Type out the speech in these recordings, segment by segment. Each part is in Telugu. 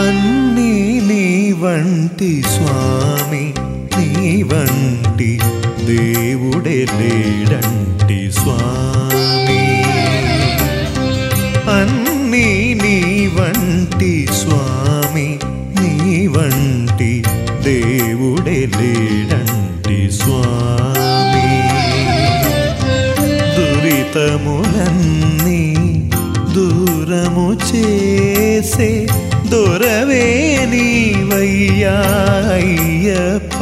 అన్నీ నీ వంటి స్వామి నీ వంటి దేవుడే లేడంటి స్వామి. అన్నీ నీ వంటి స్వామి నీ వంటి దేవుడే లేడంటి స్వామి. దురితములన్నీ దూరము చేసే దొరవే నీవయ్యా అయ్యప్ప.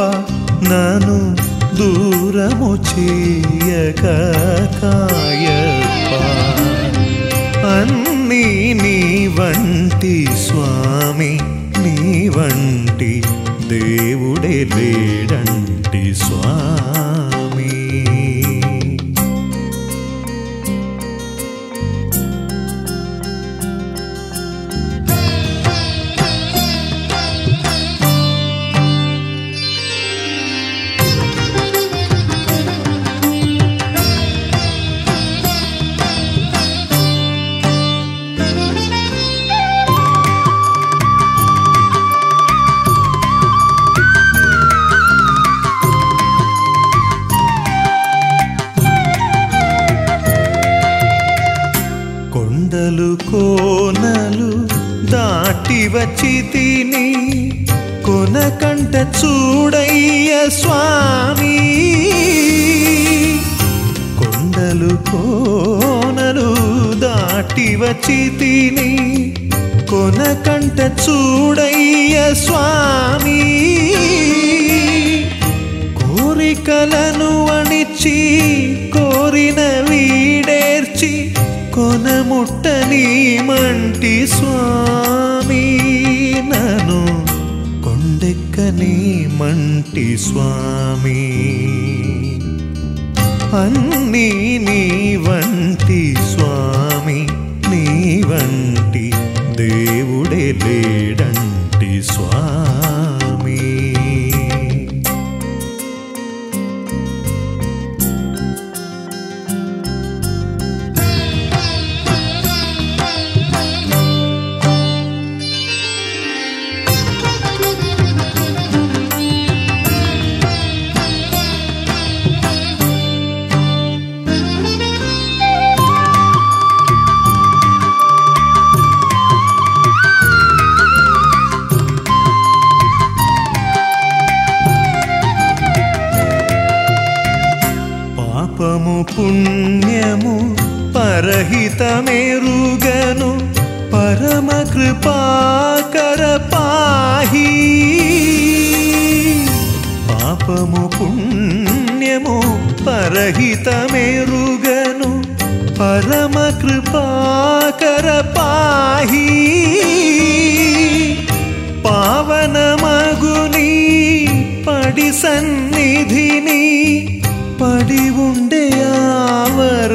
దూరము చేయక కాయప్ప. అన్నీ నీ వంటి స్వామి నీ వంటి దేవుడే లేడంటి స్వామి. కొండలు కోనలు దాటి వచ్చి తిని. కొనకంట చూడయ్య స్వామి. కొండలు కోనలు దాటి వచ్చి తిని. కొనకంట చూడయ్య స్వామి. కోరికలను అణిచి కోరిన వీడేర్చి ముట్టని మంటి స్వామి. నను కొండెక్కని మంటి స్వామి. అన్నీ నీ వంటి స్వామి పుణ్యము పరహితమేరుగను పరమ కృపాకర పాహి. పాపము పుణ్యము పరహితమేరుగను పరమ కృపాకర పాహి. పావనమగుని పడి సన్నిధిని పడి ఉండే ఆవరమీయమంటి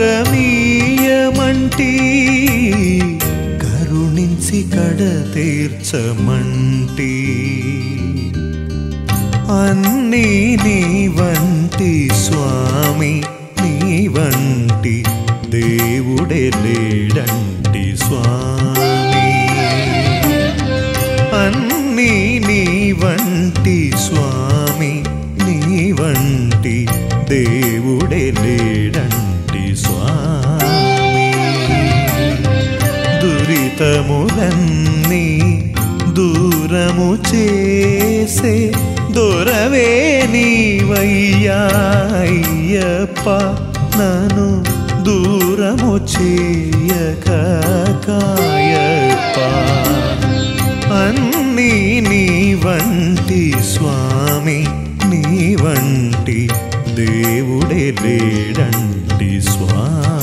కరుణించి కడ తీర్చమంటి. అన్నీ నీ వంటి స్వామి నీ వంటి దేవుడే లేడంటి స్వామి. అన్నీ నీ వంటి స్వామి దూరము చేసే దొరవే నీవయ్యా నను దూరము చేయక కాయప్ప. అన్నీ నీ వంటి స్వామి నీ వంటి దేవుడే లేడంటి స్వామి.